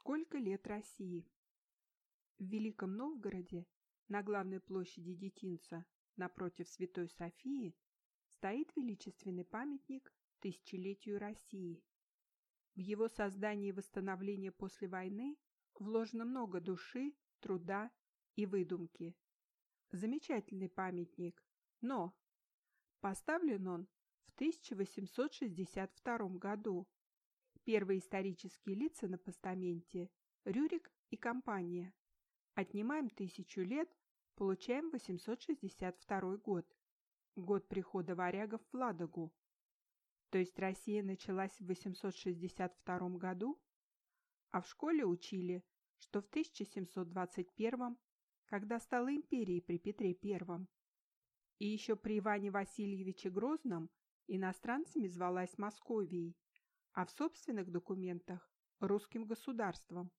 Сколько лет России? В Великом Новгороде, на главной площади Детинца, напротив Святой Софии, стоит величественный памятник тысячелетию России. В его создание и восстановление после войны вложено много души, труда и выдумки. Замечательный памятник, но поставлен он в 1862 году. Первые исторические лица на постаменте – Рюрик и компания. Отнимаем тысячу лет, получаем 862 год. Год прихода варягов в Ладогу. То есть Россия началась в 862 году? А в школе учили, что в 1721, когда стала империей при Петре I, и еще при Иване Васильевиче Грозном иностранцами звалась Московией, а в собственных документах – русским государством.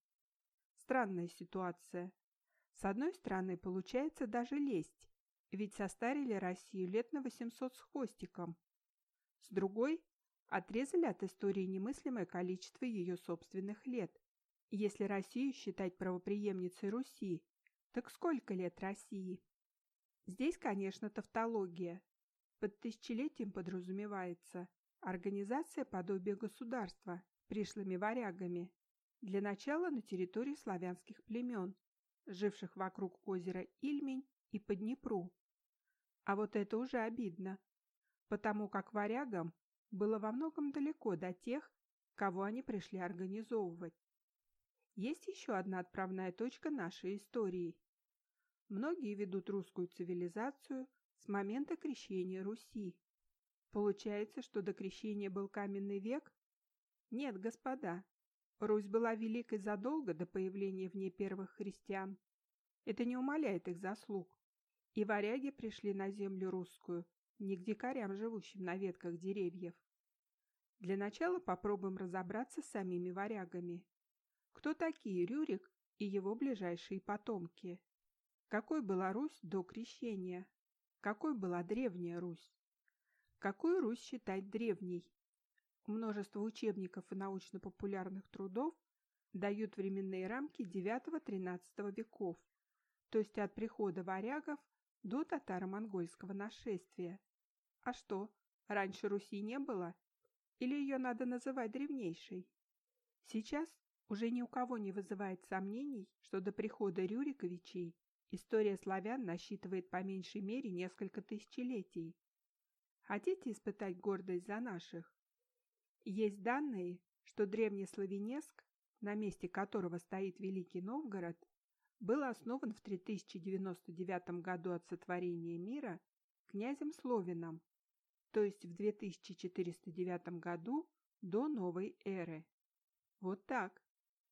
Странная ситуация. С одной стороны, получается даже лесть, ведь состарили Россию лет на 800 с хвостиком. С другой, отрезали от истории немыслимое количество ее собственных лет. Если Россию считать правопреемницей Руси, так сколько лет России? Здесь, конечно, тавтология. Под тысячелетием подразумевается организация подобия государства пришлыми варягами, для начала на территории славянских племен, живших вокруг озера Ильмень и по Днепру. А вот это уже обидно, потому как варягам было во многом далеко до тех, кого они пришли организовывать. Есть еще одна отправная точка нашей истории. Многие ведут русскую цивилизацию с момента крещения Руси. Получается, что до крещения был каменный век? Нет, господа, Русь была великой задолго до появления в ней первых христиан. Это не умаляет их заслуг. И варяги пришли на землю русскую, не к дикарям, живущим на ветках деревьев. Для начала попробуем разобраться с самими варягами. Кто такие Рюрик и его ближайшие потомки? Какой была Русь до крещения? Какой была древняя Русь? Какую Русь считать древней? Множество учебников и научно-популярных трудов дают временные рамки IX-XIII веков, то есть от прихода варягов до татаро-монгольского нашествия. А что, раньше Руси не было? Или ее надо называть древнейшей? Сейчас уже ни у кого не вызывает сомнений, что до прихода Рюриковичей история славян насчитывает по меньшей мере несколько тысячелетий. Хотите испытать гордость за наших? Есть данные, что древний Славянеск, на месте которого стоит Великий Новгород, был основан в 3099 году от сотворения мира князем Словином, то есть в 2409 году до новой эры. Вот так.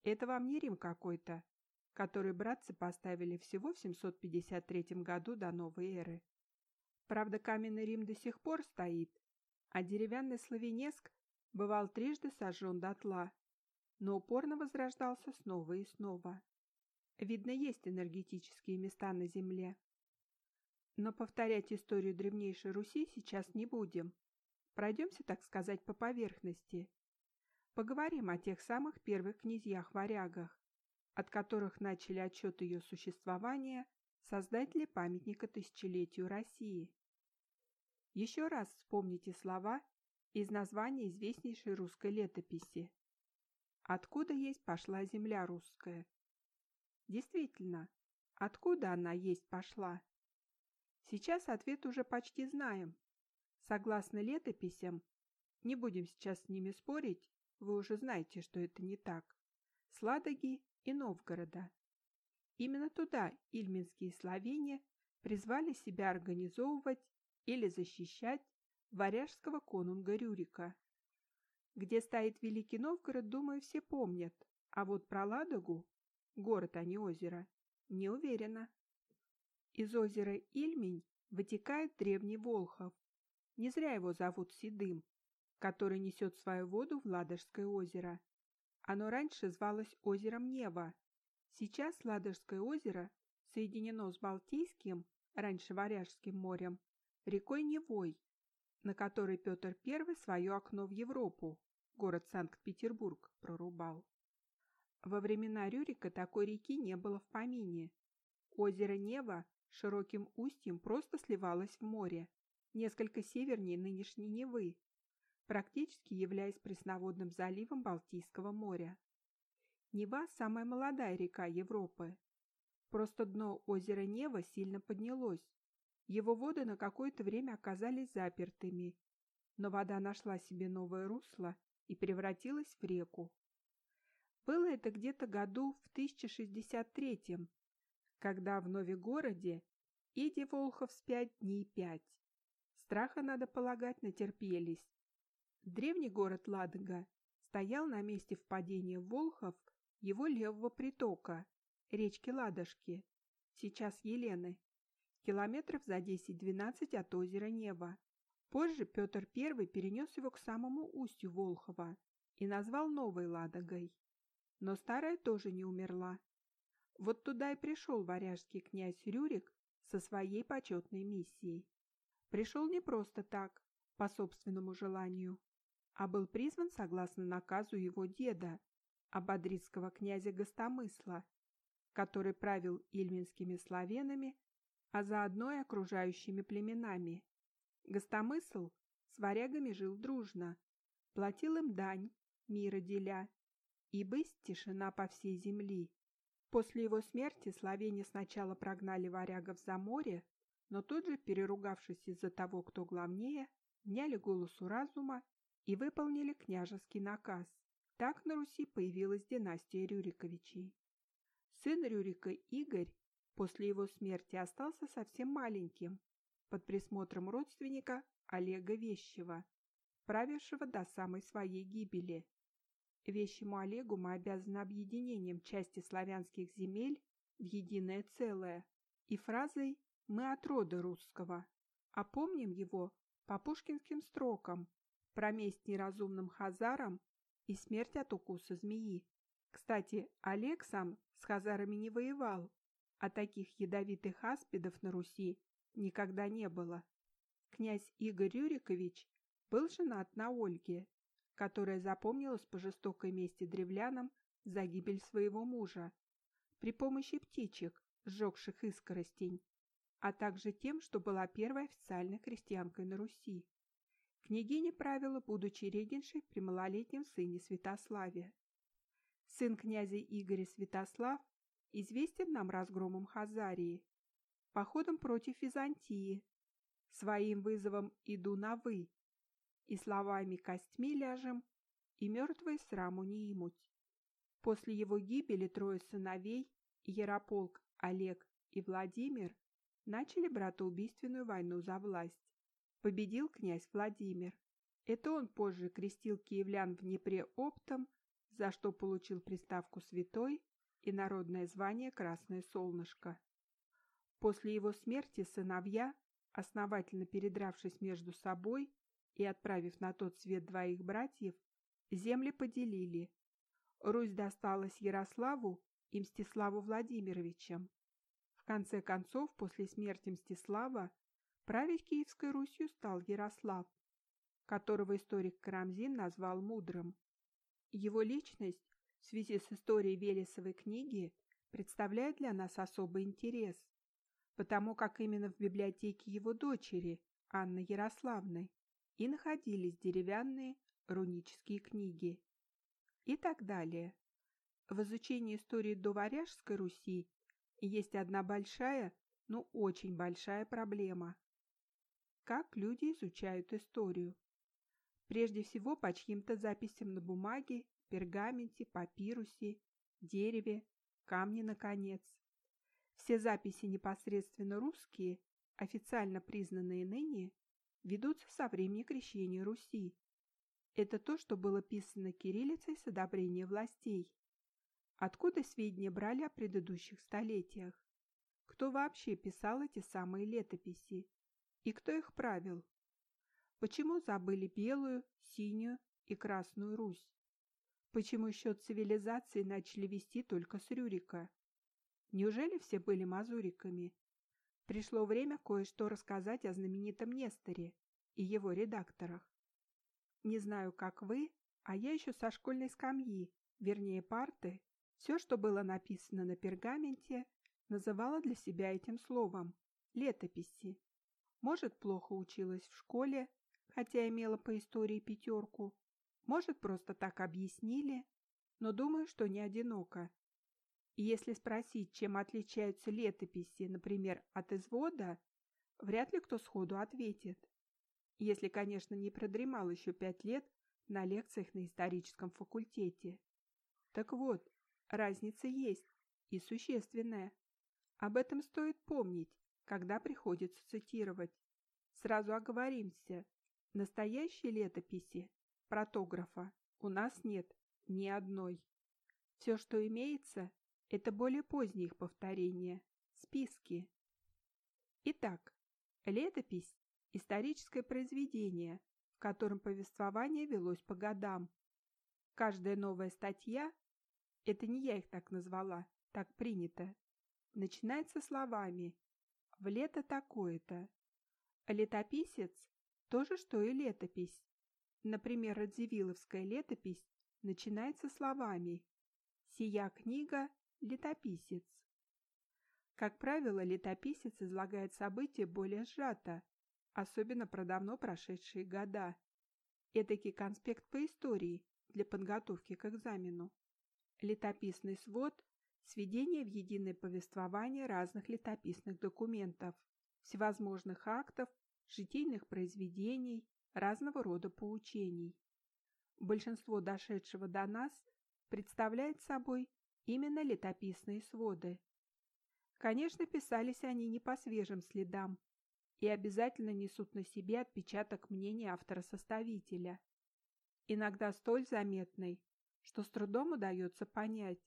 Это вам не Рим какой-то, который братцы поставили всего в 753 году до новой эры. Правда, каменный Рим до сих пор стоит, а деревянный Славянеск бывал трижды сожжен дотла, но упорно возрождался снова и снова. Видно, есть энергетические места на Земле. Но повторять историю древнейшей Руси сейчас не будем. Пройдемся, так сказать, по поверхности. Поговорим о тех самых первых князьях-варягах, от которых начали отчет ее существования создатели памятника тысячелетию России. Еще раз вспомните слова из названия известнейшей русской летописи. Откуда есть пошла земля русская? Действительно, откуда она есть пошла? Сейчас ответ уже почти знаем. Согласно летописям, не будем сейчас с ними спорить, вы уже знаете, что это не так, с Ладоги и Новгорода. Именно туда ильминские словения призвали себя организовывать или защищать варяжского конунга Рюрика. Где стоит Великий Новгород, думаю, все помнят, а вот про Ладогу, город, а не озеро, не уверена. Из озера Ильмень вытекает древний Волхов. Не зря его зовут Седым, который несет свою воду в Ладожское озеро. Оно раньше звалось озером Нева. Сейчас Ладожское озеро соединено с Балтийским, раньше Варяжским морем, рекой Невой, на которой Петр I свое окно в Европу, город Санкт-Петербург, прорубал. Во времена Рюрика такой реки не было в помине. Озеро Нева широким устьем просто сливалось в море, несколько севернее нынешней Невы, практически являясь пресноводным заливом Балтийского моря. Нева – самая молодая река Европы. Просто дно озера Нева сильно поднялось. Его воды на какое-то время оказались запертыми, но вода нашла себе новое русло и превратилась в реку. Было это где-то году в 1063 когда в Новигороде Иди Волхов спять дней пять. Страха, надо полагать, натерпелись. Древний город Ладога стоял на месте впадения Волхов его левого притока, речки Ладожки, сейчас Елены, километров за 10-12 от озера Нева. Позже Петр I перенес его к самому устью Волхова и назвал Новой Ладогой. Но старая тоже не умерла. Вот туда и пришел варяжский князь Рюрик со своей почетной миссией. Пришел не просто так, по собственному желанию, а был призван согласно наказу его деда, ободрицкого князя Гостомысла, который правил ильминскими славянами, а заодно и окружающими племенами. Гостомысл с варягами жил дружно, платил им дань, мира деля, и бысть тишина по всей земли. После его смерти словени сначала прогнали варягов за море, но тут же, переругавшись из-за того, кто главнее, вняли голосу разума и выполнили княжеский наказ. Так на Руси появилась династия Рюриковичей. Сын Рюрика Игорь после его смерти остался совсем маленьким, под присмотром родственника Олега Вещева, правившего до самой своей гибели. Вещему Олегу мы обязаны объединением части славянских земель в единое целое и фразой «мы от рода русского», а помним его по пушкинским строкам про месть неразумным хазарам и смерть от укуса змеи. Кстати, Олег сам с хазарами не воевал, а таких ядовитых аспидов на Руси никогда не было. Князь Игорь Рюрикович был женат на Ольге, которая запомнилась по жестокой мести древлянам за гибель своего мужа при помощи птичек, сжегших искоростень, а также тем, что была первой официальной крестьянкой на Руси. Княгиня правила, будучи регеншей при малолетнем сыне Святославе. Сын князя Игоря Святослав известен нам разгромом Хазарии, походом против Византии, своим вызовом «иду на вы», и словами «костьми ляжем» и «мертвые сраму не имуть». После его гибели трое сыновей, Ярополк, Олег и Владимир, начали братоубийственную войну за власть. Победил князь Владимир. Это он позже крестил киевлян в Днепре оптом, за что получил приставку «святой» и народное звание «Красное солнышко». После его смерти сыновья, основательно передравшись между собой, и, отправив на тот свет двоих братьев, земли поделили. Русь досталась Ярославу и Мстиславу Владимировичам. В конце концов, после смерти Мстислава, править Киевской Русью стал Ярослав, которого историк Карамзин назвал мудрым. Его личность в связи с историей Велесовой книги представляет для нас особый интерес, потому как именно в библиотеке его дочери, Анны Ярославны, и находились деревянные рунические книги и так далее. В изучении истории доваряжской Руси есть одна большая, но очень большая проблема. Как люди изучают историю? Прежде всего по чьим-то записям на бумаге, пергаменте, папирусе, дереве, камне, наконец. Все записи непосредственно русские, официально признанные ныне, ведутся со времени крещения Руси. Это то, что было писано кириллицей с одобрения властей. Откуда сведения брали о предыдущих столетиях? Кто вообще писал эти самые летописи? И кто их правил? Почему забыли белую, синюю и красную Русь? Почему счет цивилизации начали вести только с Рюрика? Неужели все были мазуриками? Пришло время кое-что рассказать о знаменитом Несторе и его редакторах. Не знаю, как вы, а я еще со школьной скамьи, вернее парты, Все, что было написано на пергаменте, называла для себя этим словом – летописи. Может, плохо училась в школе, хотя имела по истории пятерку. Может, просто так объяснили, но думаю, что не одиноко. И если спросить, чем отличаются летописи, например, от извода, вряд ли кто сходу ответит. Если, конечно, не продремал еще пять лет на лекциях на историческом факультете. Так вот, разница есть, и существенная. Об этом стоит помнить, когда приходится цитировать. Сразу оговоримся, настоящей летописи, протографа, у нас нет ни одной. Все, что имеется, это более поздние их повторения, списки. Итак, летопись – историческое произведение, в котором повествование велось по годам. Каждая новая статья – это не я их так назвала, так принято – начинается словами «в лето такое-то». Летописец – то же, что и летопись. Например, Радзивилловская летопись начинается словами «Сия книга Летописец. Как правило, летописец излагает события более сжато, особенно про давно прошедшие года. Этакий конспект по истории для подготовки к экзамену. Летописный свод – сведение в единое повествование разных летописных документов, всевозможных актов, житейных произведений, разного рода поучений. Большинство дошедшего до нас представляет собой именно летописные своды. Конечно, писались они не по свежим следам и обязательно несут на себе отпечаток мнения автора-составителя. Иногда столь заметный, что с трудом удается понять,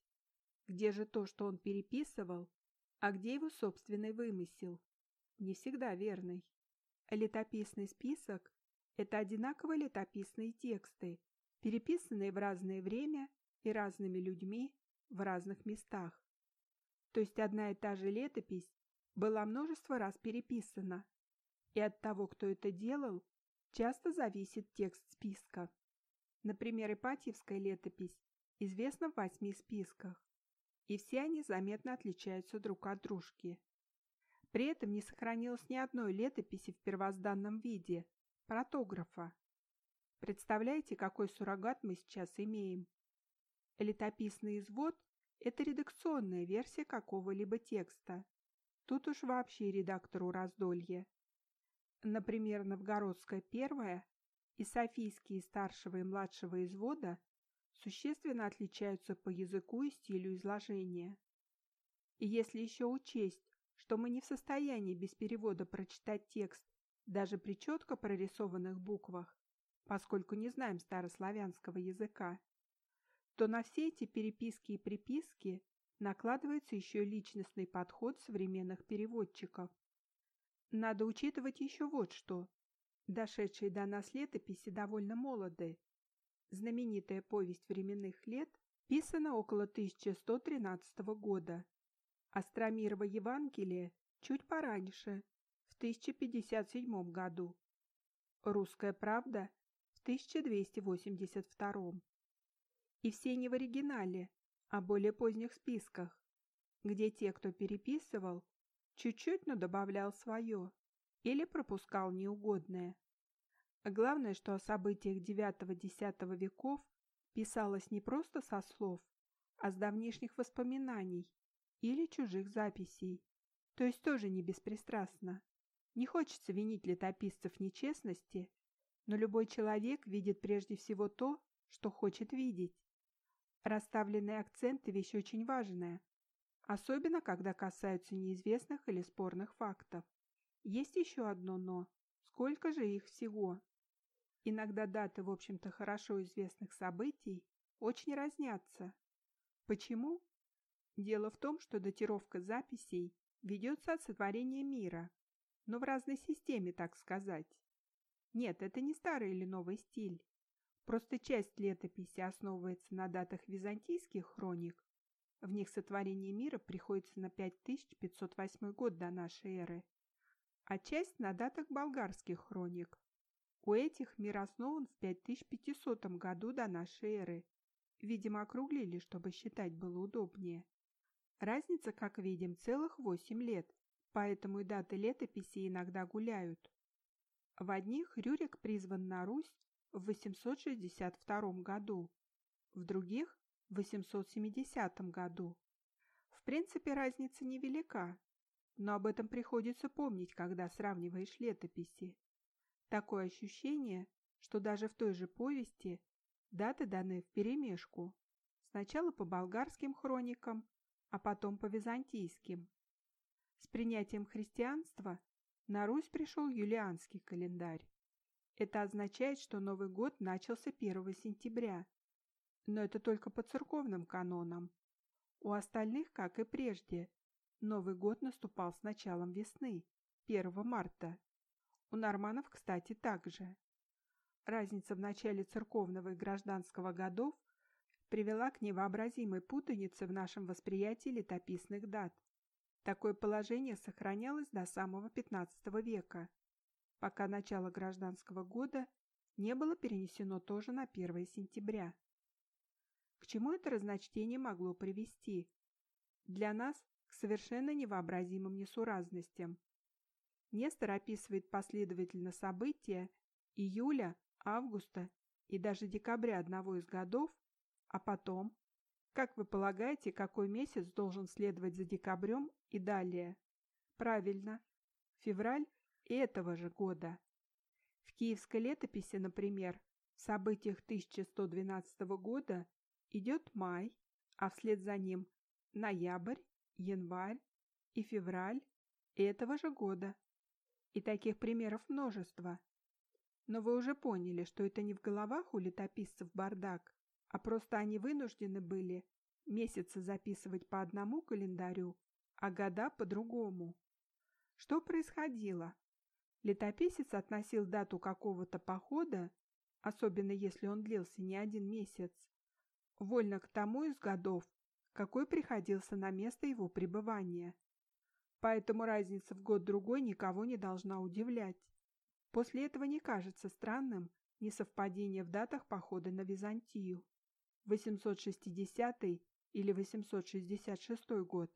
где же то, что он переписывал, а где его собственный вымысел. Не всегда верный. Летописный список – это одинаково летописные тексты, переписанные в разное время и разными людьми в разных местах. То есть одна и та же летопись была множество раз переписана, и от того, кто это делал, часто зависит текст списка. Например, Ипатьевская летопись известна в восьми списках, и все они заметно отличаются друг от дружки. При этом не сохранилось ни одной летописи в первозданном виде – протографа. Представляете, какой суррогат мы сейчас имеем? Летописный извод – это редакционная версия какого-либо текста. Тут уж вообще редактору раздолье. Например, Новгородская первая и Софийские старшего и младшего извода существенно отличаются по языку и стилю изложения. И если еще учесть, что мы не в состоянии без перевода прочитать текст даже при четко прорисованных буквах, поскольку не знаем старославянского языка, то на все эти переписки и приписки накладывается еще личностный подход современных переводчиков. Надо учитывать еще вот что. Дошедшие до нас летописи довольно молоды. Знаменитая повесть временных лет писана около 1113 года. Астромирово Евангелие чуть пораньше, в 1057 году. Русская правда в 1282 и все не в оригинале, а более поздних списках, где те, кто переписывал, чуть-чуть, но добавлял свое или пропускал неугодное. Главное, что о событиях IX-X веков писалось не просто со слов, а с давнишних воспоминаний или чужих записей, то есть тоже не беспристрастно. Не хочется винить летописцев нечестности, но любой человек видит прежде всего то, что хочет видеть. Расставленные акценты – вещь очень важная, особенно когда касаются неизвестных или спорных фактов. Есть еще одно «но». Сколько же их всего? Иногда даты, в общем-то, хорошо известных событий очень разнятся. Почему? Дело в том, что датировка записей ведется от сотворения мира, но в разной системе, так сказать. Нет, это не старый или новый стиль. Просто часть летописи основывается на датах византийских хроник. В них сотворение мира приходится на 5508 год до нашей эры, а часть на датах болгарских хроник. У этих мир основан в 5500 году до нашей эры. Видимо, округлили, чтобы считать было удобнее. Разница, как видим, целых восемь лет, поэтому и даты летописи иногда гуляют. В одних Рюрик призван на Русь в 862 году, в других – в 870 году. В принципе, разница невелика, но об этом приходится помнить, когда сравниваешь летописи. Такое ощущение, что даже в той же повести даты даны вперемешку, сначала по болгарским хроникам, а потом по византийским. С принятием христианства на Русь пришел юлианский календарь. Это означает, что Новый год начался 1 сентября. Но это только по церковным канонам. У остальных, как и прежде, Новый год наступал с началом весны, 1 марта. У норманов, кстати, также. Разница в начале церковного и гражданского годов привела к невообразимой путанице в нашем восприятии летописных дат. Такое положение сохранялось до самого XV века, пока начало гражданского года не было перенесено тоже на 1 сентября. К чему это разночтение могло привести? Для нас к совершенно невообразимым несуразностям. Нестор описывает последовательно события июля, августа и даже декабря одного из годов, а потом, как вы полагаете, какой месяц должен следовать за декабрем и далее? Правильно, февраль этого же года. В киевской летописи, например, в событиях 1112 года идет май, а вслед за ним ноябрь, январь и февраль этого же года. И таких примеров множество. Но вы уже поняли, что это не в головах у летописцев бардак, а просто они вынуждены были месяцы записывать по одному календарю, а года по другому. Что происходило? Летописец относил дату какого-то похода, особенно если он длился не один месяц, вольно к тому из годов, какой приходился на место его пребывания. Поэтому разница в год-другой никого не должна удивлять. После этого не кажется странным несовпадение в датах похода на Византию. 860 или 866 год,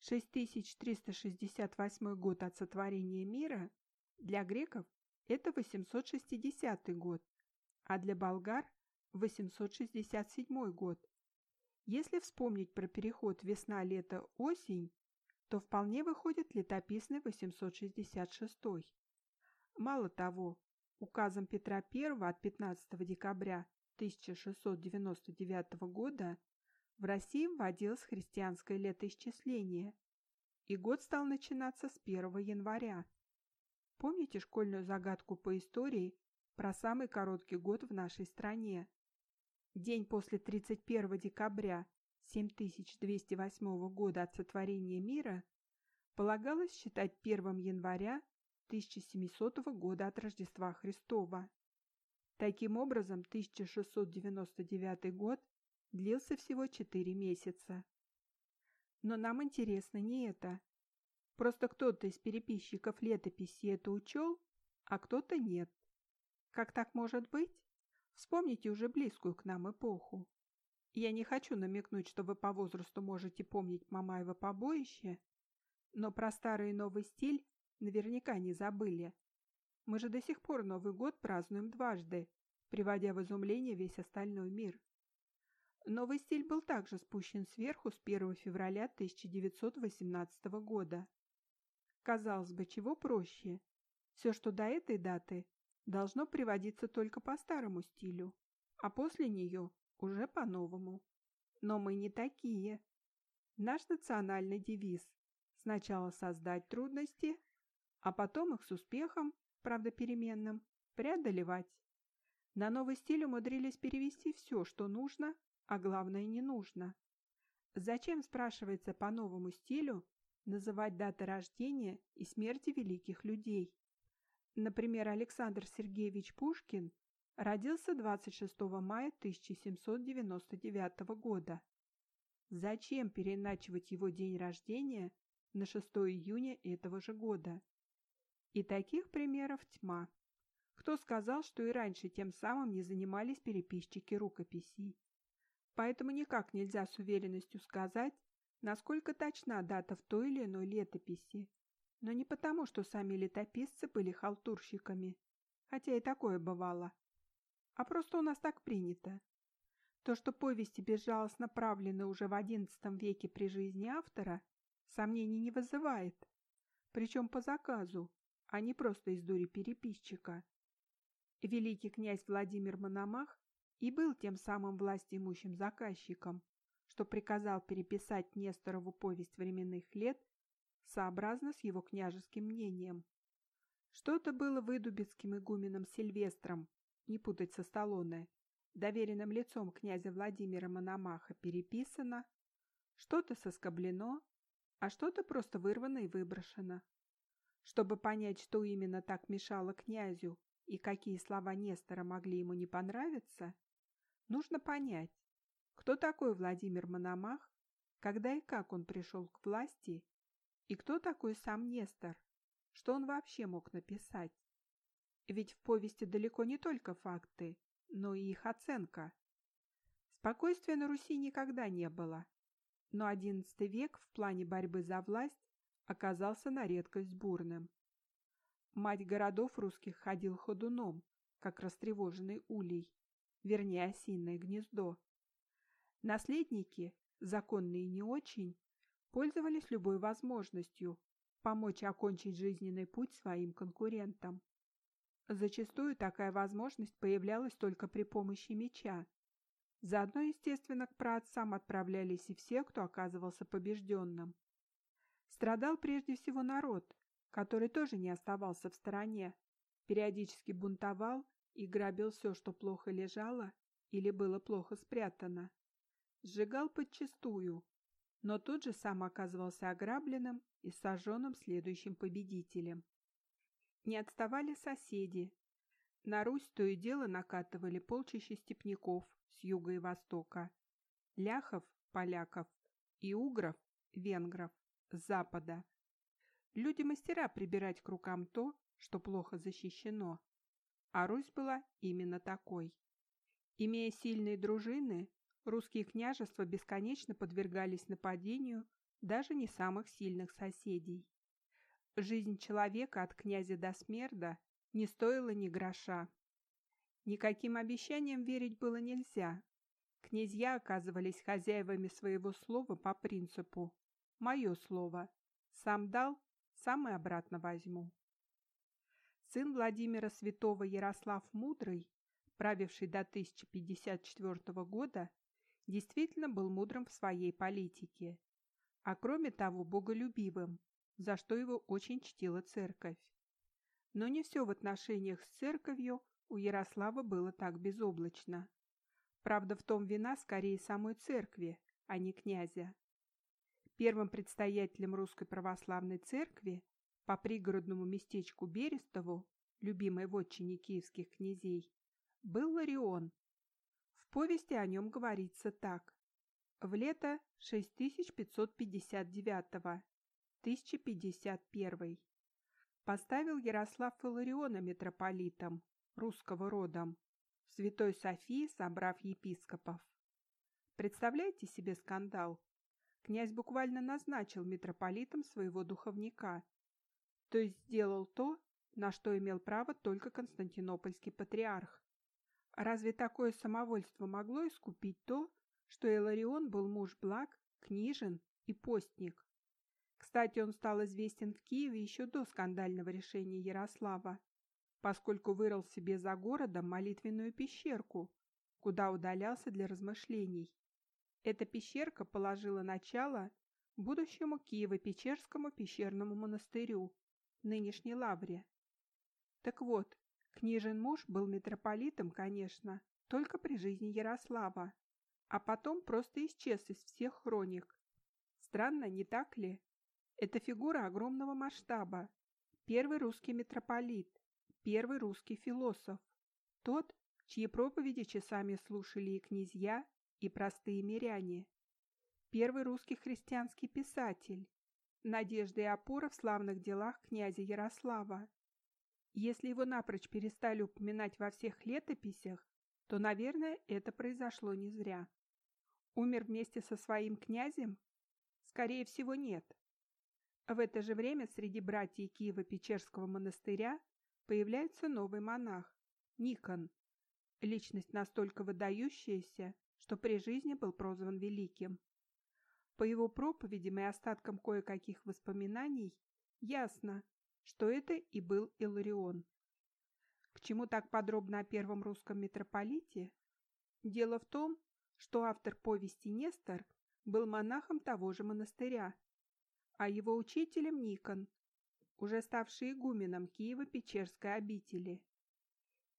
6368 год от сотворения мира, для греков это 860 год, а для болгар – 867 год. Если вспомнить про переход весна-лето-осень, то вполне выходит летописный 866. Мало того, указом Петра I от 15 декабря 1699 года в России вводилось христианское летоисчисление, и год стал начинаться с 1 января. Помните школьную загадку по истории про самый короткий год в нашей стране? День после 31 декабря 7208 года от сотворения мира полагалось считать 1 января 1700 года от Рождества Христова. Таким образом, 1699 год длился всего 4 месяца. Но нам интересно не это. Просто кто-то из переписчиков летописи это учел, а кто-то нет. Как так может быть? Вспомните уже близкую к нам эпоху. Я не хочу намекнуть, что вы по возрасту можете помнить Мамаева побоище, но про старый и новый стиль наверняка не забыли. Мы же до сих пор Новый год празднуем дважды, приводя в изумление весь остальной мир. Новый стиль был также спущен сверху с 1 февраля 1918 года. Казалось бы, чего проще? Все, что до этой даты, должно приводиться только по старому стилю, а после нее уже по-новому. Но мы не такие. Наш национальный девиз – сначала создать трудности, а потом их с успехом, правда переменным, преодолевать. На новый стиль умудрились перевести все, что нужно, а главное не нужно. Зачем, спрашивается, по новому стилю называть даты рождения и смерти великих людей? Например, Александр Сергеевич Пушкин родился 26 мая 1799 года. Зачем переначивать его день рождения на 6 июня этого же года? И таких примеров тьма. Кто сказал, что и раньше тем самым не занимались переписчики рукописей? Поэтому никак нельзя с уверенностью сказать, насколько точна дата в той или иной летописи. Но не потому, что сами летописцы были халтурщиками, хотя и такое бывало, а просто у нас так принято. То, что повести безжалостно правлены уже в XI веке при жизни автора, сомнений не вызывает, причем по заказу, а не просто из дури переписчика. Великий князь Владимир Мономах и был тем самым властимущим заказчиком, что приказал переписать Несторову повесть временных лет сообразно с его княжеским мнением. Что-то было выдубицким игуменом Сильвестром, не путать со Сталлоне, доверенным лицом князя Владимира Мономаха переписано, что-то соскоблено, а что-то просто вырвано и выброшено. Чтобы понять, что именно так мешало князю и какие слова Нестора могли ему не понравиться, нужно понять, кто такой Владимир Мономах, когда и как он пришел к власти, и кто такой сам Нестор, что он вообще мог написать. Ведь в повести далеко не только факты, но и их оценка. Спокойствия на Руси никогда не было, но XI век в плане борьбы за власть оказался на редкость бурным. Мать городов русских ходил ходуном, как растревоженный улей, вернее осиное гнездо. Наследники, законные не очень, пользовались любой возможностью помочь окончить жизненный путь своим конкурентам. Зачастую такая возможность появлялась только при помощи меча. Заодно, естественно, к праотцам отправлялись и все, кто оказывался побежденным. Страдал прежде всего народ, который тоже не оставался в стороне, периодически бунтовал и грабил все, что плохо лежало или было плохо спрятано. Сжигал подчистую, но тут же сам оказывался ограбленным и сожженным следующим победителем. Не отставали соседи. На Русь то и дело накатывали полчища степняков с юга и востока, ляхов, поляков и угров, венгров, запада. Люди-мастера прибирать к рукам то, что плохо защищено. А Русь была именно такой. Имея сильные дружины, русские княжества бесконечно подвергались нападению даже не самых сильных соседей. Жизнь человека от князя до смерда не стоила ни гроша. Никаким обещаниям верить было нельзя. Князья оказывались хозяевами своего слова по принципу «моё слово». Сам дал, сам и обратно возьму. Сын Владимира Святого Ярослав Мудрый, правивший до 1054 года, действительно был мудрым в своей политике, а кроме того боголюбивым, за что его очень чтила церковь. Но не все в отношениях с церковью у Ярослава было так безоблачно. Правда, в том вина скорее самой церкви, а не князя. Первым предстоятелем Русской Православной Церкви по пригородному местечку Берестову, любимой вотчине киевских князей, был Ларион. В повести о нем говорится так. В лето 6559 1051 поставил Ярослав Филариона митрополитом, русского родом, в Святой Софии собрав епископов. Представляете себе скандал? Князь буквально назначил митрополитом своего духовника, то есть сделал то, на что имел право только константинопольский патриарх. Разве такое самовольство могло искупить то, что Иларион был муж благ, книжен и постник? Кстати, он стал известен в Киеве еще до скандального решения Ярослава, поскольку вырыл себе за городом молитвенную пещерку, куда удалялся для размышлений. Эта пещерка положила начало будущему Киево-Печерскому пещерному монастырю, нынешней Лавре. Так вот, княжен муж был митрополитом, конечно, только при жизни Ярослава, а потом просто исчез из всех хроник. Странно, не так ли? Это фигура огромного масштаба. Первый русский митрополит, первый русский философ. Тот, чьи проповеди часами слушали и князья, и простые миряне. Первый русский христианский писатель. Надежда и опора в славных делах князя Ярослава. Если его напрочь перестали упоминать во всех летописях, то, наверное, это произошло не зря. Умер вместе со своим князем? Скорее всего, нет. В это же время среди братьев Киева-Печерского монастыря появляется новый монах – Никон. Личность настолько выдающаяся, что при жизни был прозван Великим. По его проповедям и остаткам кое-каких воспоминаний ясно, что это и был Иларион. К чему так подробно о первом русском митрополите? Дело в том, что автор повести Нестор был монахом того же монастыря, а его учителем Никон, уже ставший игуменом Киева-Печерской обители.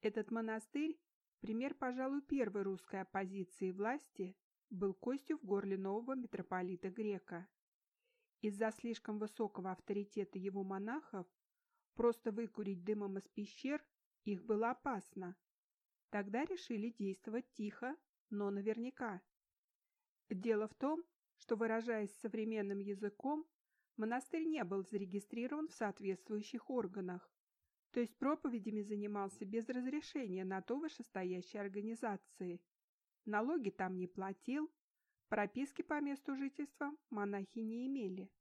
Этот монастырь – пример, пожалуй, первой русской оппозиции власти, был костью в горле нового митрополита Грека. Из-за слишком высокого авторитета его монахов просто выкурить дымом из пещер их было опасно. Тогда решили действовать тихо, но наверняка. Дело в том, что, выражаясь современным языком, монастырь не был зарегистрирован в соответствующих органах, то есть проповедями занимался без разрешения на то вышестоящей организации. Налоги там не платил, прописки по месту жительства монахи не имели.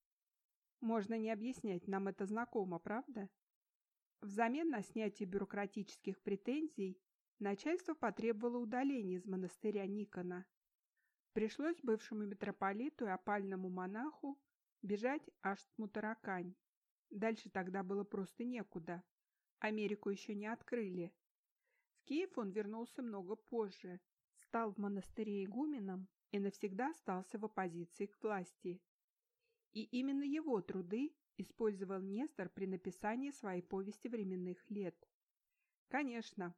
Можно не объяснять, нам это знакомо, правда? Взамен на снятие бюрократических претензий начальство потребовало удаления из монастыря Никона. Пришлось бывшему митрополиту и опальному монаху бежать аж в Мутаракань. Дальше тогда было просто некуда. Америку еще не открыли. В Киев он вернулся много позже, стал в монастыре игуменом и навсегда остался в оппозиции к власти. И именно его труды использовал Нестор при написании своей повести временных лет. Конечно,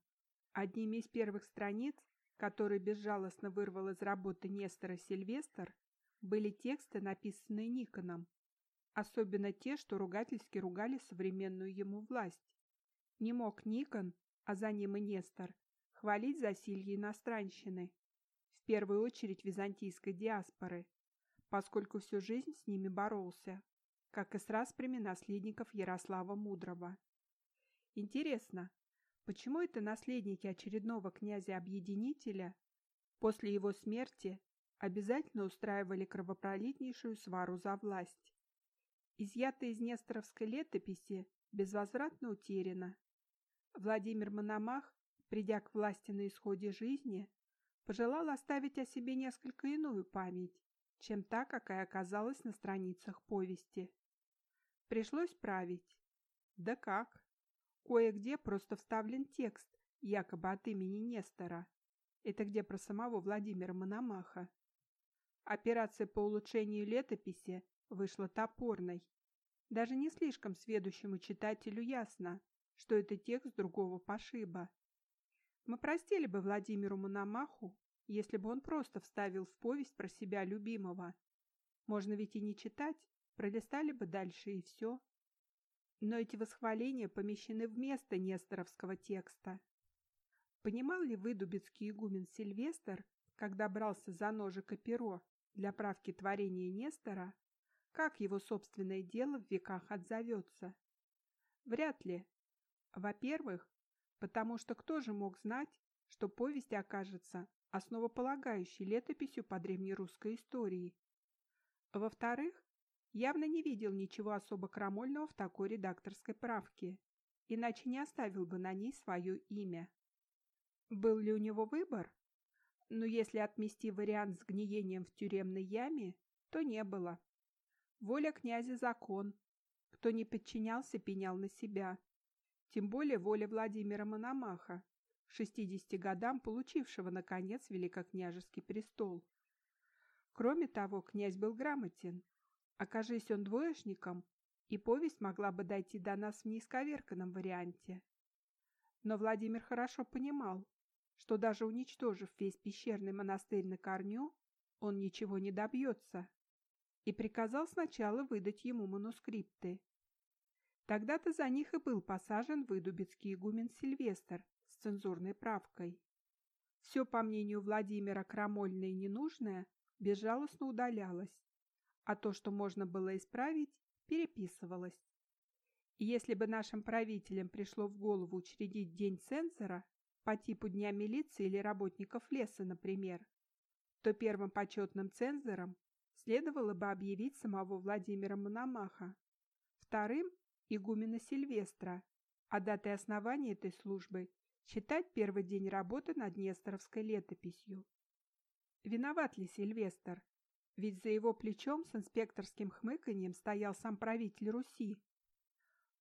одними из первых страниц, которые безжалостно вырвал из работы Нестора Сильвестр, были тексты, написанные Никоном, особенно те, что ругательски ругали современную ему власть. Не мог Никон, а за ним и Нестор, хвалить засилье иностранщины, в первую очередь византийской диаспоры, поскольку всю жизнь с ними боролся, как и с распрями наследников Ярослава Мудрого. Интересно, почему это наследники очередного князя-объединителя после его смерти обязательно устраивали кровопролитнейшую свару за власть? Изъято из Несторовской летописи безвозвратно утеряно. Владимир Мономах, придя к власти на исходе жизни, пожелал оставить о себе несколько иную память, чем та, какая оказалась на страницах повести. Пришлось править. Да как? Кое-где просто вставлен текст, якобы от имени Нестора. Это где про самого Владимира Мономаха. Операция по улучшению летописи вышла топорной. Даже не слишком сведущему читателю ясно, что это текст другого пошиба. Мы простили бы Владимиру Мономаху, если бы он просто вставил в повесть про себя любимого. Можно ведь и не читать, пролистали бы дальше и все. Но эти восхваления помещены вместо несторовского текста. Понимал ли выдубицкий игумен Сильвестр, когда брался за ножик и перо для правки творения Нестора, как его собственное дело в веках отзовется? Вряд ли. Во-первых, потому что кто же мог знать, что повесть окажется основополагающей летописью по древнерусской истории. Во-вторых, явно не видел ничего особо крамольного в такой редакторской правке, иначе не оставил бы на ней свое имя. Был ли у него выбор? Но если отмести вариант с гниением в тюремной яме, то не было. Воля князя – закон. Кто не подчинялся, пенял на себя тем более воля Владимира Мономаха, 60 годам получившего, наконец, великокняжеский престол. Кроме того, князь был грамотен. Окажись он двоечником, и повесть могла бы дойти до нас в неисковерканном варианте. Но Владимир хорошо понимал, что даже уничтожив весь пещерный монастырь на корню, он ничего не добьется, и приказал сначала выдать ему манускрипты. Тогда-то за них и был посажен выдубицкий игумен Сильвестр с цензурной правкой. Все, по мнению Владимира, крамольное и ненужное безжалостно удалялось, а то, что можно было исправить, переписывалось. И если бы нашим правителям пришло в голову учредить день цензора по типу Дня милиции или работников леса, например, то первым почетным цензором следовало бы объявить самого Владимира Мономаха, вторым – игумена Сильвестра, а датой основания этой службы считать первый день работы над Несторовской летописью. Виноват ли Сильвестр? Ведь за его плечом с инспекторским хмыканьем стоял сам правитель Руси.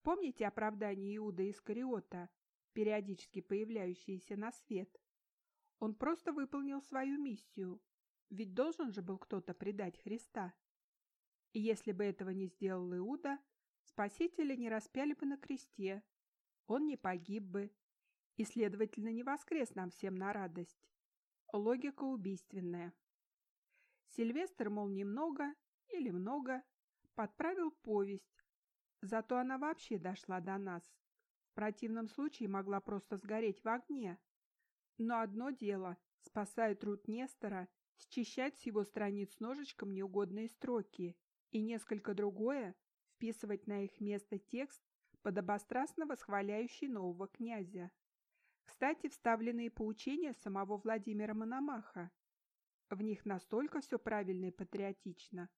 Помните оправдание Иуда Искариота, периодически появляющееся на свет? Он просто выполнил свою миссию, ведь должен же был кто-то предать Христа. И если бы этого не сделал Иуда, Спасителя не распяли бы на кресте, он не погиб бы, и, следовательно, не воскрес нам всем на радость. Логика убийственная. Сильвестр, мол, немного или много, подправил повесть, зато она вообще дошла до нас. В противном случае могла просто сгореть в огне. Но одно дело, спасая труд Нестора, счищать с его страниц ножичком неугодные строки, и несколько другое – вписывать на их место текст, подобострастно восхваляющий нового князя. Кстати, вставленные поучения самого Владимира Мономаха. В них настолько все правильно и патриотично.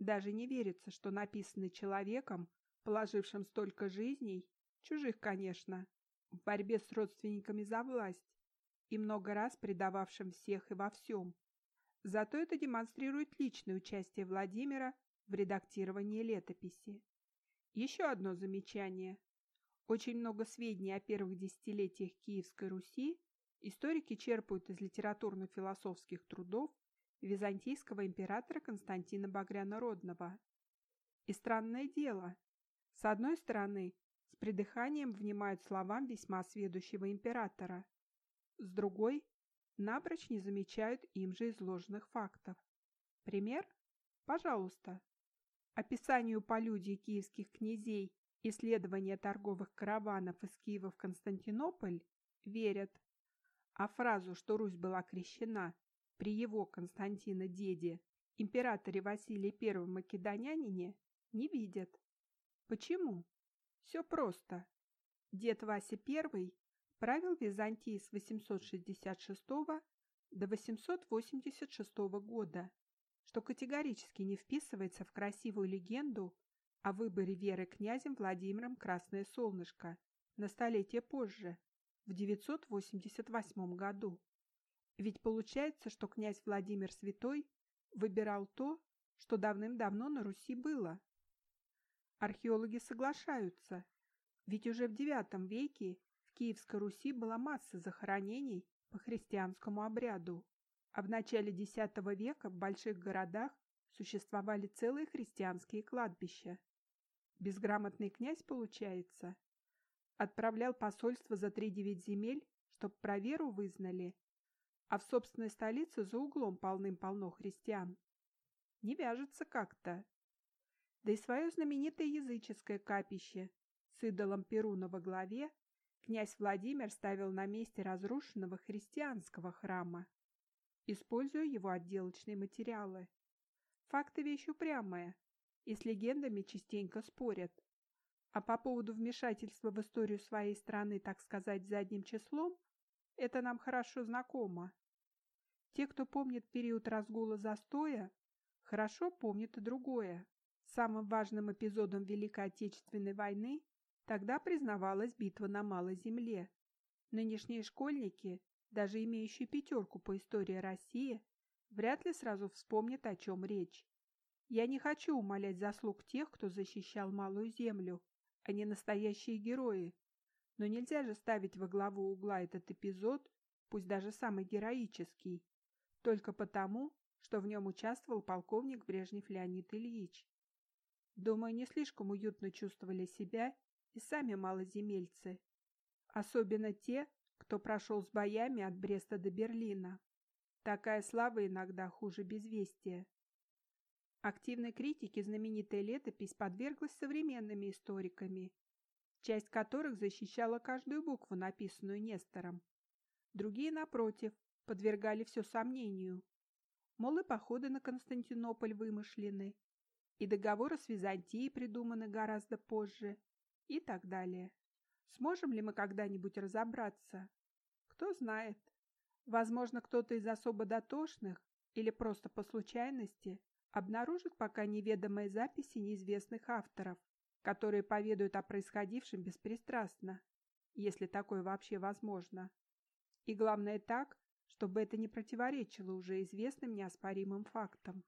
Даже не верится, что написаны человеком, положившим столько жизней, чужих, конечно, в борьбе с родственниками за власть и много раз предававшим всех и во всем. Зато это демонстрирует личное участие Владимира в редактировании летописи. Еще одно замечание. Очень много сведений о первых десятилетиях Киевской Руси историки черпают из литературно-философских трудов византийского императора Константина Багряна-Родного. И странное дело. С одной стороны, с придыханием внимают словам весьма сведущего императора. С другой, напрочь не замечают им же изложенных фактов. Пример? Пожалуйста. Описанию полюдий киевских князей исследования торговых караванов из Киева в Константинополь верят, а фразу, что Русь была крещена при его Константина деде, императоре Василии I Македонянине, не видят. Почему? Все просто. Дед Вася I правил Византией с 866 до 886 года, что категорически не вписывается в красивую легенду о выборе Веры князем Владимиром Красное Солнышко на столетие позже, в 988 году. Ведь получается, что князь Владимир Святой выбирал то, что давным-давно на Руси было. Археологи соглашаются, ведь уже в IX веке в Киевской Руси была масса захоронений по христианскому обряду, а в начале X века в больших городах существовали целые христианские кладбища. Безграмотный князь, получается. Отправлял посольство за три-девять земель, чтоб про веру вызнали, а в собственной столице за углом полным-полно христиан. Не вяжется как-то. Да и свое знаменитое языческое капище с идолом Перуна во главе князь Владимир ставил на месте разрушенного христианского храма, используя его отделочные материалы. Факты вещь упрямая, и с легендами частенько спорят. А по поводу вмешательства в историю своей страны, так сказать, задним числом, это нам хорошо знакомо. Те, кто помнит период разгула застоя, хорошо помнят и другое. Самым важным эпизодом Великой Отечественной войны тогда признавалась битва на Малой Земле. Нынешние школьники, даже имеющие пятерку по истории России, вряд ли сразу вспомнят, о чем речь. Я не хочу умалять заслуг тех, кто защищал Малую Землю. Они настоящие герои. Но нельзя же ставить во главу угла этот эпизод, пусть даже самый героический, только потому, что в нем участвовал полковник Брежнев Леонид Ильич. Думаю, не слишком уютно чувствовали себя и сами малоземельцы, особенно те, кто прошел с боями от Бреста до Берлина. Такая слава иногда хуже безвестия. Активной критике знаменитая летопись подверглась современными историками, часть которых защищала каждую букву, написанную Нестором. Другие, напротив, подвергали все сомнению. Мол, и походы на Константинополь вымышлены, и договоры с Византией придуманы гораздо позже, и так далее. Сможем ли мы когда-нибудь разобраться? Кто знает. Возможно, кто-то из особо дотошных или просто по случайности обнаружат пока неведомые записи неизвестных авторов, которые поведают о происходившем беспристрастно, если такое вообще возможно. И главное так, чтобы это не противоречило уже известным неоспоримым фактам.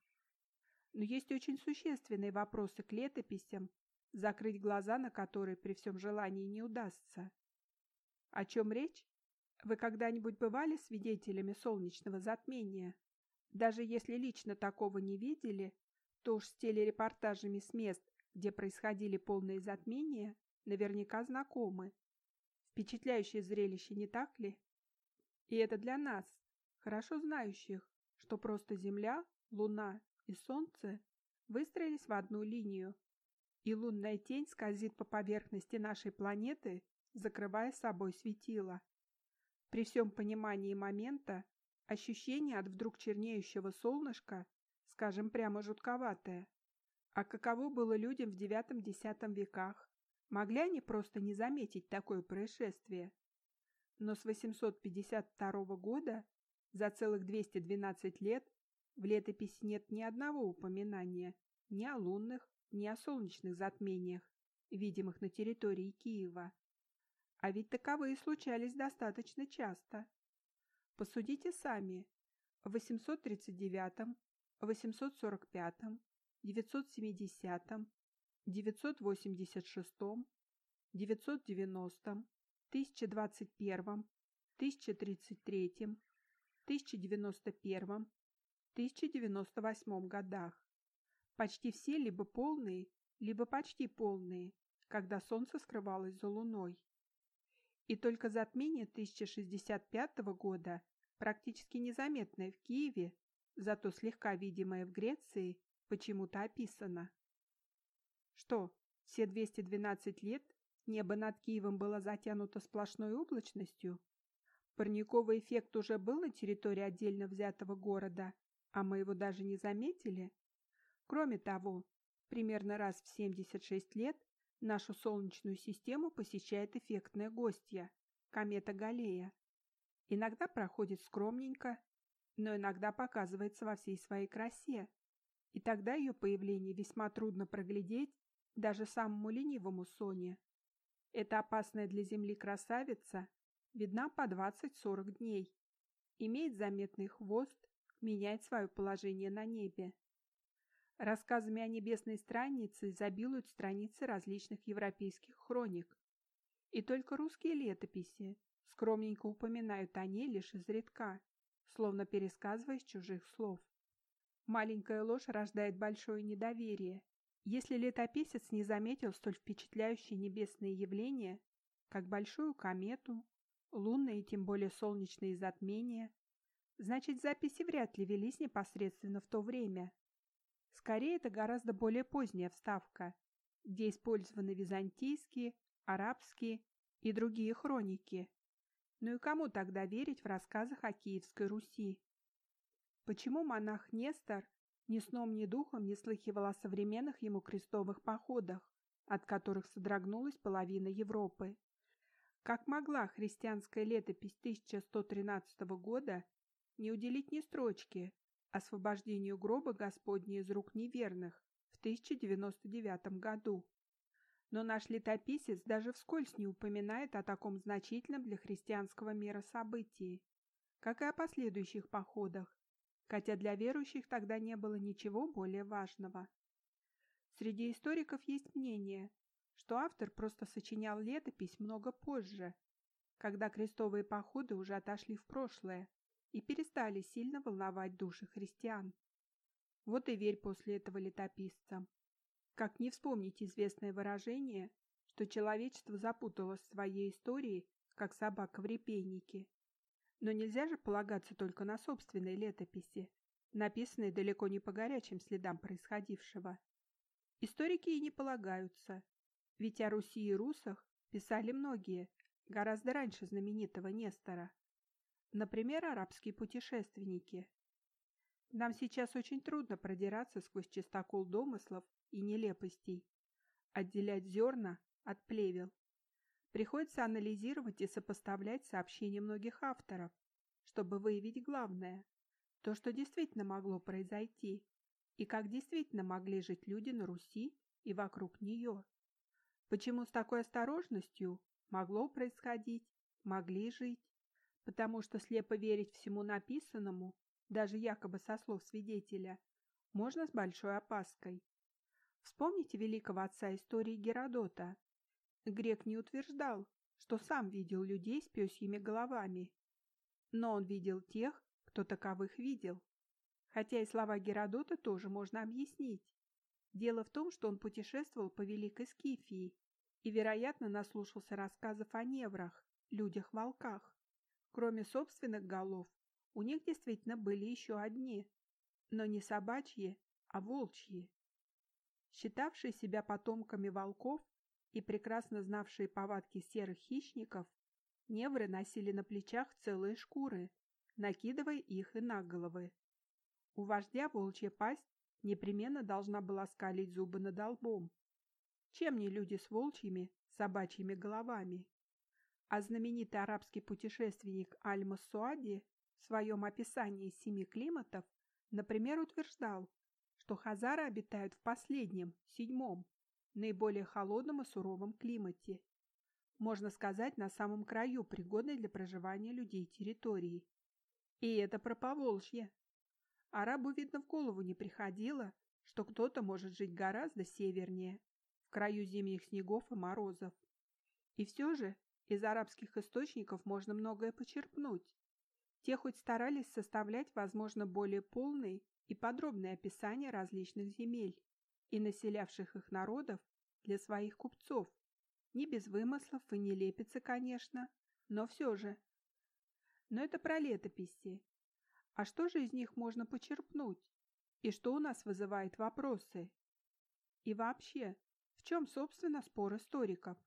Но есть очень существенные вопросы к летописям, закрыть глаза на которые при всем желании не удастся. О чем речь? Вы когда-нибудь бывали свидетелями солнечного затмения? Даже если лично такого не видели, то уж с телерепортажами с мест, где происходили полные затмения, наверняка знакомы. Впечатляющее зрелище, не так ли? И это для нас, хорошо знающих, что просто Земля, Луна и Солнце выстроились в одну линию, и лунная тень скользит по поверхности нашей планеты, закрывая собой светило. При всем понимании момента ощущение от вдруг чернеющего солнышка, скажем прямо жутковатое. А каково было людям в IX-X веках? Могли они просто не заметить такое происшествие? Но с 852 года, за целых 212 лет, в летописи нет ни одного упоминания ни о лунных, ни о солнечных затмениях, видимых на территории Киева. А ведь таковые случались достаточно часто. Посудите сами. В 839, 845, 970, 986, 990, 1021, 1033, 1091, 1098 годах. Почти все либо полные, либо почти полные, когда солнце скрывалось за луной. И только затмение 1065 года, практически незаметное в Киеве, зато слегка видимое в Греции, почему-то описано. Что, все 212 лет небо над Киевом было затянуто сплошной облачностью? Парниковый эффект уже был на территории отдельно взятого города, а мы его даже не заметили. Кроме того, примерно раз в 76 лет нашу Солнечную систему посещает эффектная гостья – комета Галлея. Иногда проходит скромненько, но иногда показывается во всей своей красе. И тогда ее появление весьма трудно проглядеть даже самому ленивому Соне. Эта опасная для Земли красавица видна по 20-40 дней, имеет заметный хвост, меняет свое положение на небе. Рассказами о небесной странице изобилуют страницы различных европейских хроник. И только русские летописи скромненько упоминают о ней лишь изредка, словно пересказывая чужих слов. Маленькая ложь рождает большое недоверие. Если летописец не заметил столь впечатляющие небесные явления, как большую комету, лунные и тем более солнечные затмения, значит записи вряд ли велись непосредственно в то время. Скорее, это гораздо более поздняя вставка, где использованы византийские, арабские и другие хроники. Ну и кому тогда верить в рассказах о Киевской Руси? Почему монах Нестор ни сном, ни духом не слыхивал о современных ему крестовых походах, от которых содрогнулась половина Европы? Как могла христианская летопись 1113 года не уделить ни строчки освобождению гроба Господня из рук неверных в 1099 году? Но наш летописец даже вскользь не упоминает о таком значительном для христианского мира событии, как и о последующих походах, хотя для верующих тогда не было ничего более важного. Среди историков есть мнение, что автор просто сочинял летопись много позже, когда крестовые походы уже отошли в прошлое и перестали сильно волновать души христиан. Вот и верь после этого летописцам. Как не вспомнить известное выражение, что человечество запуталось в своей истории, как собака в репейнике. Но нельзя же полагаться только на собственной летописи, написанной далеко не по горячим следам происходившего. Историки и не полагаются, ведь о Руси и русах писали многие, гораздо раньше знаменитого Нестора. Например, арабские путешественники. Нам сейчас очень трудно продираться сквозь чистокол домыслов и нелепостей, отделять зерна от плевел. Приходится анализировать и сопоставлять сообщения многих авторов, чтобы выявить главное, то, что действительно могло произойти, и как действительно могли жить люди на Руси и вокруг нее. Почему с такой осторожностью могло происходить, могли жить? Потому что слепо верить всему написанному, даже якобы со слов свидетеля, можно с большой опаской. Вспомните великого отца истории Геродота. Грек не утверждал, что сам видел людей с пёсьими головами, но он видел тех, кто таковых видел. Хотя и слова Геродота тоже можно объяснить. Дело в том, что он путешествовал по Великой Скифии и, вероятно, наслушался рассказов о неврах, людях-волках. Кроме собственных голов, у них действительно были еще одни, но не собачьи, а волчьи. Считавшие себя потомками волков и прекрасно знавшие повадки серых хищников, невры носили на плечах целые шкуры, накидывая их и на головы. У вождя волчья пасть непременно должна была скалить зубы над лбом. Чем не люди с волчьими, собачьими головами? А знаменитый арабский путешественник Аль-Мас Суади в своем описании семи климатов, например, утверждал, что хазары обитают в последнем, седьмом, наиболее холодном и суровом климате. Можно сказать, на самом краю пригодной для проживания людей территории. И это про Поволжье. Арабу, видно, в голову не приходило, что кто-то может жить гораздо севернее, в краю зимних снегов и морозов. И все же из арабских источников можно многое почерпнуть. Те хоть старались составлять, возможно, более полные и подробные описания различных земель и населявших их народов для своих купцов. Не без вымыслов и не лепится, конечно, но все же. Но это про летописи. А что же из них можно почерпнуть? И что у нас вызывает вопросы? И вообще, в чем, собственно, спор историков?